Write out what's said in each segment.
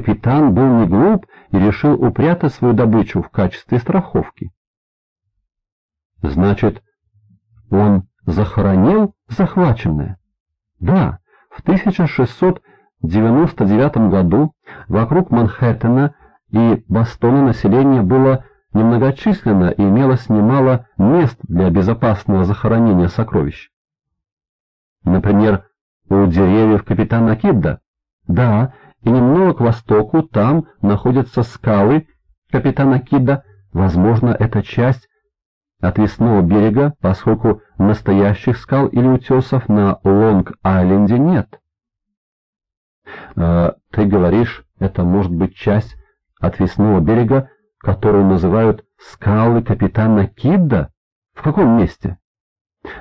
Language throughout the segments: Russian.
капитан был не глуп и решил упрятать свою добычу в качестве страховки. Значит, он захоронил захваченное? Да, в 1699 году вокруг Манхэттена и Бостона население было немногочисленно и имелось немало мест для безопасного захоронения сокровищ. Например, у деревьев капитана Кидда? Да, и немного к востоку там находятся скалы капитана Кидда. Возможно, это часть отвесного берега, поскольку настоящих скал или утесов на Лонг-Айленде нет. Э, ты говоришь, это может быть часть отвесного берега, которую называют скалы капитана Кидда? В каком месте?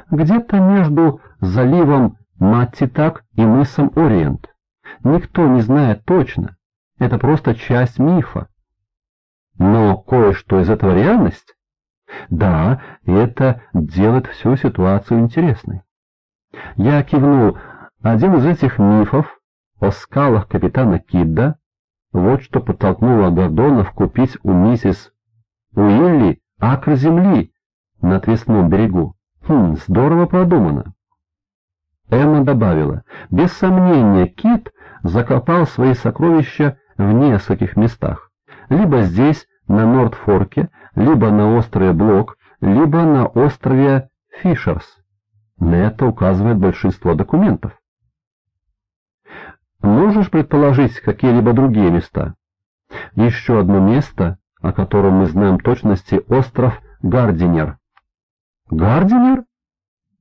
Где-то между заливом Маттитак и мысом Ориент. Никто не знает точно. Это просто часть мифа. Но кое-что из этого реальность? Да, и это делает всю ситуацию интересной. Я кивнул. Один из этих мифов о скалах капитана Кидда вот что подтолкнуло Гордонов купить у миссис Уилли акр земли на отвесном берегу. Хм, здорово продумано. Эмма добавила, без сомнения, Кит закопал свои сокровища в нескольких местах. Либо здесь, на Нордфорке, либо на острове Блок, либо на острове Фишерс. На это указывает большинство документов. Можешь предположить какие-либо другие места? Еще одно место, о котором мы знаем точности, остров Гардинер. Гардинер?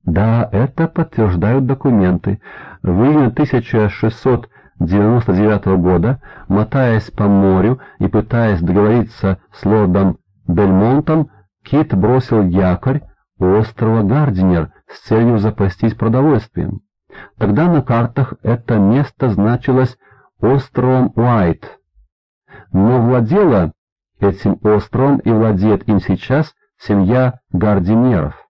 Да, это подтверждают документы. В июне 1699 года, мотаясь по морю и пытаясь договориться с лордом Бельмонтом, Кит бросил якорь у острова Гардинер с целью запастись продовольствием. Тогда на картах это место значилось островом Уайт, но владела этим островом и владеет им сейчас семья Гардинеров.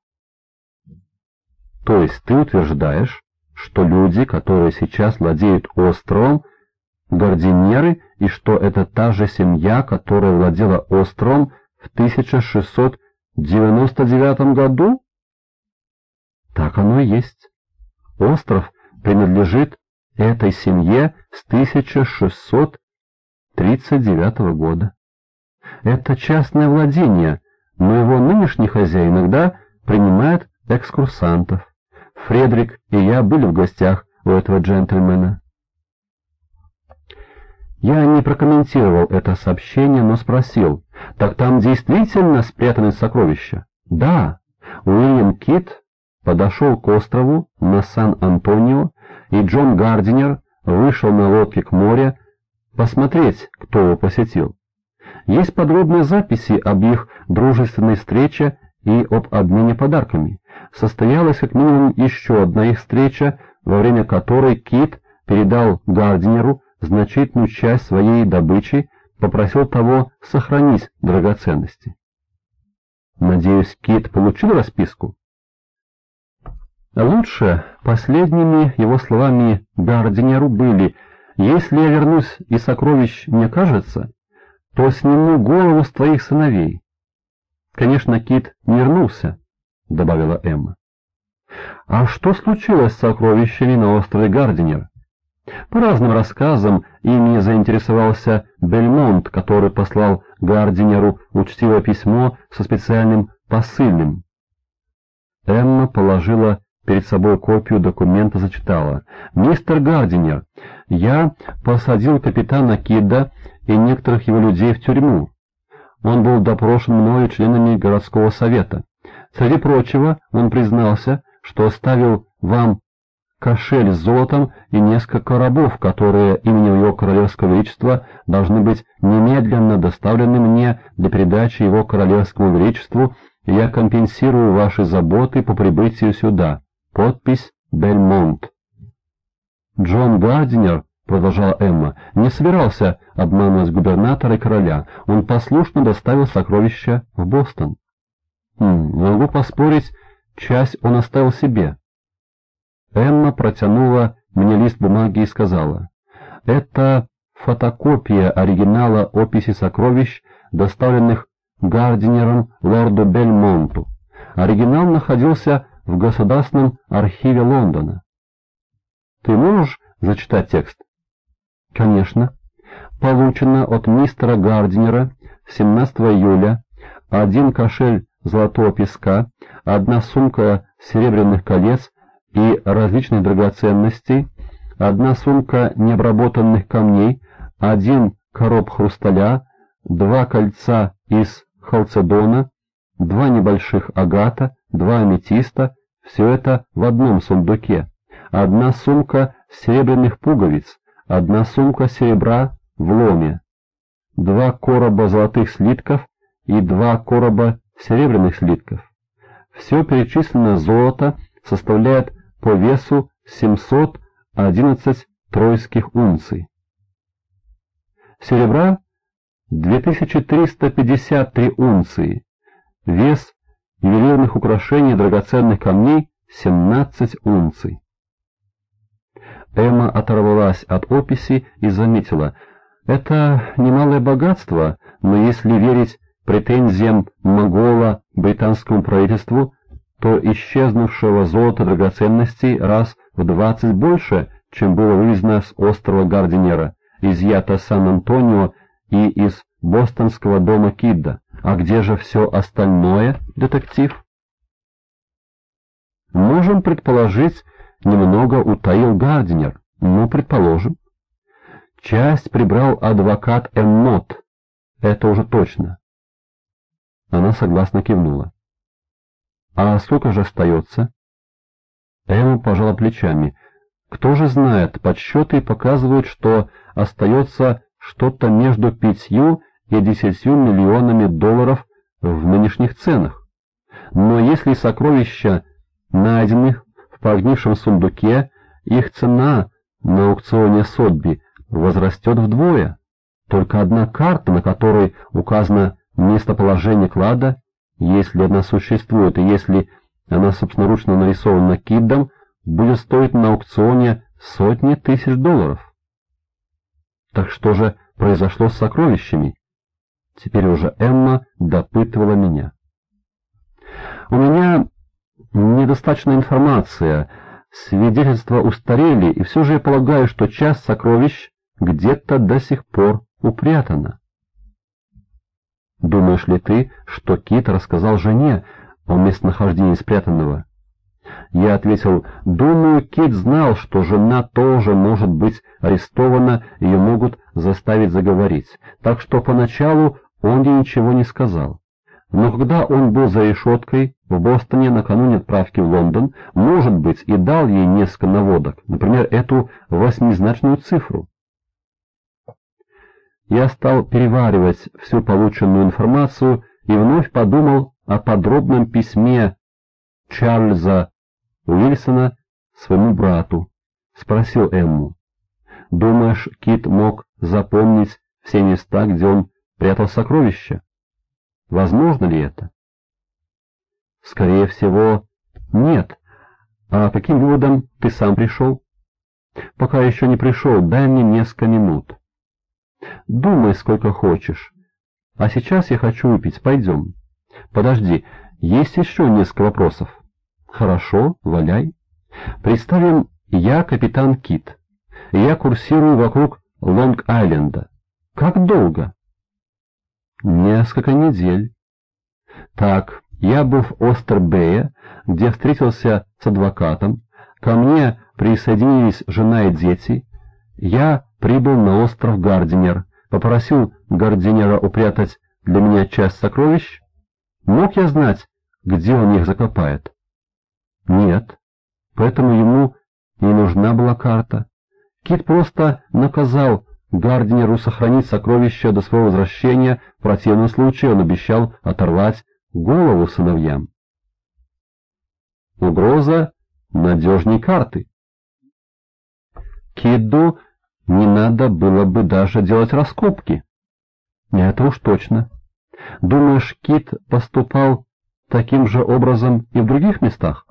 То есть ты утверждаешь, что люди, которые сейчас владеют островом, Гардинеры, и что это та же семья, которая владела островом в 1699 году? Так оно и есть. Остров принадлежит этой семье с 1639 года. Это частное владение, но его нынешний хозяин иногда принимает экскурсантов. Фредрик и я были в гостях у этого джентльмена. Я не прокомментировал это сообщение, но спросил, так там действительно спрятаны сокровища? Да, Уильям Кит подошел к острову на Сан-Антонио, и Джон Гардинер вышел на лодке к морю посмотреть, кто его посетил. Есть подробные записи об их дружественной встрече и об обмене подарками. Состоялась как минимум еще одна их встреча, во время которой Кит передал Гардинеру значительную часть своей добычи, попросил того сохранить драгоценности. Надеюсь, Кит получил расписку? Лучше последними его словами Гардинеру были «Если я вернусь и сокровищ не кажется, то сниму голову с твоих сыновей». Конечно, Кит не вернулся, — добавила Эмма. А что случилось с сокровищами на острове Гардинер? По разным рассказам ими заинтересовался Бельмонт, который послал Гардинеру учтивое письмо со специальным посыльным. Эмма положила перед собой копию документа зачитала. «Мистер Гардинер, я посадил капитана Кидда и некоторых его людей в тюрьму. Он был допрошен мною членами городского совета. Среди прочего, он признался, что оставил вам кошель с золотом и несколько рабов, которые именем его королевского величества должны быть немедленно доставлены мне для передачи его королевскому величеству, и я компенсирую ваши заботы по прибытию сюда. Подпись «Бельмонт». Джон Гардинер, продолжала Эмма, не собирался обманывать губернатора и короля. Он послушно доставил сокровища в Бостон. Хм, могу поспорить, часть он оставил себе. Эмма протянула мне лист бумаги и сказала, «Это фотокопия оригинала описи сокровищ, доставленных Гардинером лорду Бельмонту. Оригинал находился в Государственном архиве Лондона. Ты можешь зачитать текст? Конечно. Получено от мистера Гардинера 17 июля один кошель золотого песка, одна сумка серебряных колец и различных драгоценностей, одна сумка необработанных камней, один короб хрусталя, два кольца из халцедона, два небольших агата, два аметиста, все это в одном сундуке, одна сумка серебряных пуговиц, одна сумка серебра в ломе, два короба золотых слитков и два короба серебряных слитков. Все перечисленное золото составляет по весу 711 тройских унций. Серебра 2353 унции, вес ювелирных украшений драгоценных камней 17 унций. Эмма оторвалась от описи и заметила, это немалое богатство, но если верить претензиям Могола британскому правительству, то исчезнувшего золота драгоценностей раз в двадцать больше, чем было вывезено с острова Гардинера, изъято Сан-Антонио и из бостонского дома Кидда. А где же все остальное, детектив? Можем предположить, немного утаил Гардинер. Ну, предположим. Часть прибрал адвокат Эммот. Это уже точно. Она согласно кивнула. А сколько же остается? Эмма пожала плечами. Кто же знает, подсчеты показывают, что остается что-то между пятью и десятью миллионами долларов в нынешних ценах. Но если сокровища найдены в погнившем сундуке, их цена на аукционе Сотби возрастет вдвое. Только одна карта, на которой указано местоположение клада, если она существует и если она собственноручно нарисована кидом, будет стоить на аукционе сотни тысяч долларов. Так что же произошло с сокровищами? Теперь уже Эмма допытывала меня. У меня недостаточная информация, свидетельства устарели, и все же я полагаю, что часть сокровищ где-то до сих пор упрятана. Думаешь ли ты, что Кит рассказал жене о местонахождении спрятанного? Я ответил, думаю, Кит знал, что жена тоже может быть арестована, ее могут заставить заговорить, так что поначалу он ей ничего не сказал. Но когда он был за решеткой в Бостоне накануне отправки в Лондон, может быть, и дал ей несколько наводок, например, эту восьмизначную цифру. Я стал переваривать всю полученную информацию и вновь подумал о подробном письме Чарльза Уильсона своему брату. Спросил Эмму. «Думаешь, Кит мог запомнить все места, где он прятал сокровища? Возможно ли это?» «Скорее всего, нет. А каким выводом ты сам пришел?» «Пока еще не пришел, дай мне несколько минут». Думай сколько хочешь. А сейчас я хочу выпить, пойдем. Подожди, есть еще несколько вопросов. Хорошо, валяй. Представим, я капитан Кит. Я курсирую вокруг Лонг-Айленда. Как долго? Несколько недель. Так, я был в Остербее, где встретился с адвокатом. Ко мне присоединились жена и дети. Я прибыл на остров Гардинер, попросил Гардинера упрятать для меня часть сокровищ. Мог я знать, где он их закопает? Нет, поэтому ему не нужна была карта. Кит просто наказал Гардинеру сохранить сокровища до своего возвращения, в противном случае он обещал оторвать голову сыновьям. Угроза надежней карты. Кидду не надо было бы даже делать раскопки. Это уж точно. Думаешь, Кит поступал таким же образом и в других местах?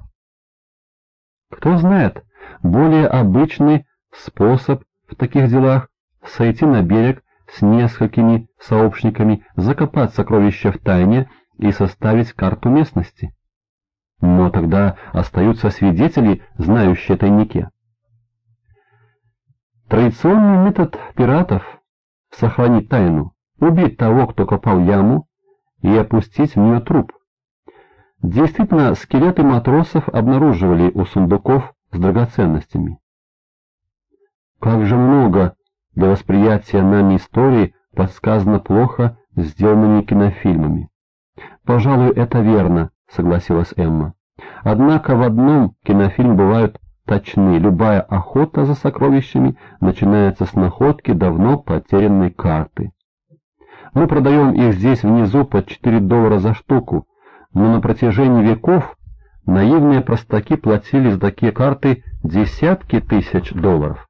Кто знает, более обычный способ в таких делах сойти на берег с несколькими сообщниками, закопать сокровища в тайне и составить карту местности. Но тогда остаются свидетели, знающие тайники. Традиционный метод пиратов — сохранить тайну, убить того, кто копал яму, и опустить в нее труп. Действительно, скелеты матросов обнаруживали у сундуков с драгоценностями. Как же много для восприятия нами истории подсказано плохо сделанными кинофильмами. Пожалуй, это верно, согласилась Эмма. Однако в одном кинофильм бывают точны. Любая охота за сокровищами начинается с находки давно потерянной карты. Мы продаем их здесь внизу по 4 доллара за штуку, но на протяжении веков наивные простаки платили за такие карты десятки тысяч долларов.